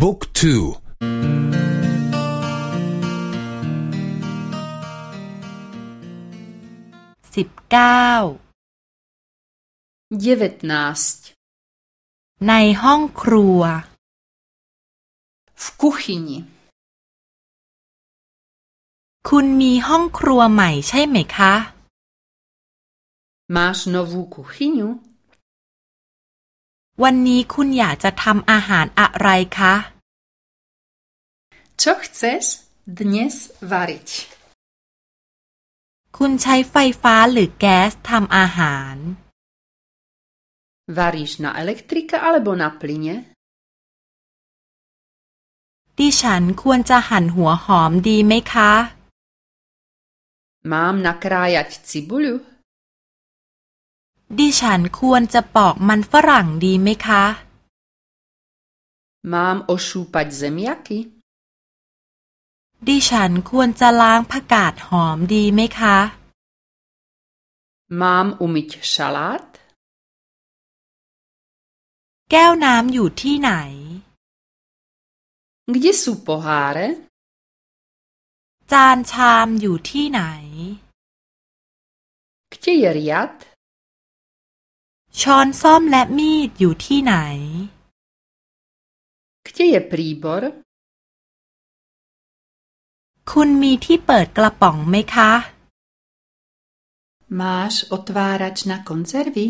บุ๊กทูสิบเก้าเยเวตนาสในห้องครัวฟคุฮินีคุณมีห้องครัวใหม่ใช่ไหมคะมาชโนวุ kuhinju? วันนี้คุณอยากจะทำอาหารอะไรคะ Co chcesz dnes variť? คุณใช้ไฟฟ้าหรือแก๊สทำอาหาร Varíš na elektrika alebo na plyne? ดิฉันควรจะหั่นหัวหอมดีไหมคะ Mám nakrájať cibuľu? ดิฉันควรจะปอกมันฝรั่งดีไหมคะ Mám ošúpať zemiaky? ดิฉันควรจะล้างผักกาดหอมดีไหมคะ Mám umyť šalát? แก้วน้ำอยู่ที่ไหน Kde sú poháre? จานชามอยู่ที่ไหน Kde je riad? ช้อนส้อมและมีดอยู่ที่ไหน Kde je príbor? คุณมีที่เปิดกระป๋องไหมคะ Máš otvárač na konzervy?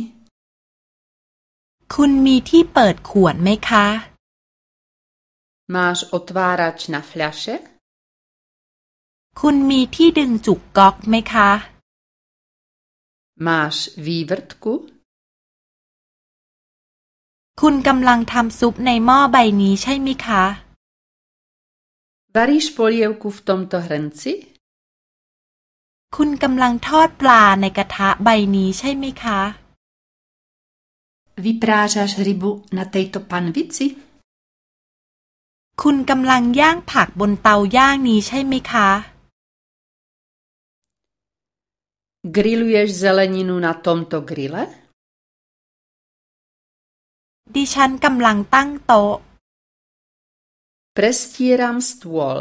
คุณมีที่เปิดขวดไหมคะ Máš otvárač na fľaše? คุณมีที่ดึงจุกก๊อกไหมคะ Máš vývrtku? คุณกำลังทำซุปในหม้อใบนี้ใช่ไหมคะ Varíš polievku v tomto hrnci? คุณกำลังทอดปลาในกระทะใบนี้ใช่ไหมคะ Vyprážaš rybu na tejto panvici? คุณกำลังย่างผักบนเตาย่างนี้ใช่ไหมคะ Grilluješ zeleninu na tomto grille? ดิฉันกำลังตั้งโต๊ะ Prestieram stôl.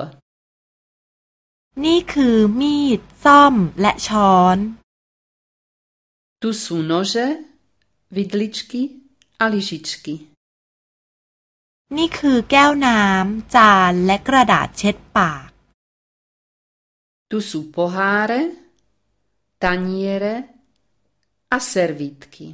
นี่คือมีดซ่อมและช้อน Tu sú nože, vidličky a lyžičky. นี่คือแก้วน้ำจานและกระดาษเช็ดปาก Tu sú poháre, taniere a servítky.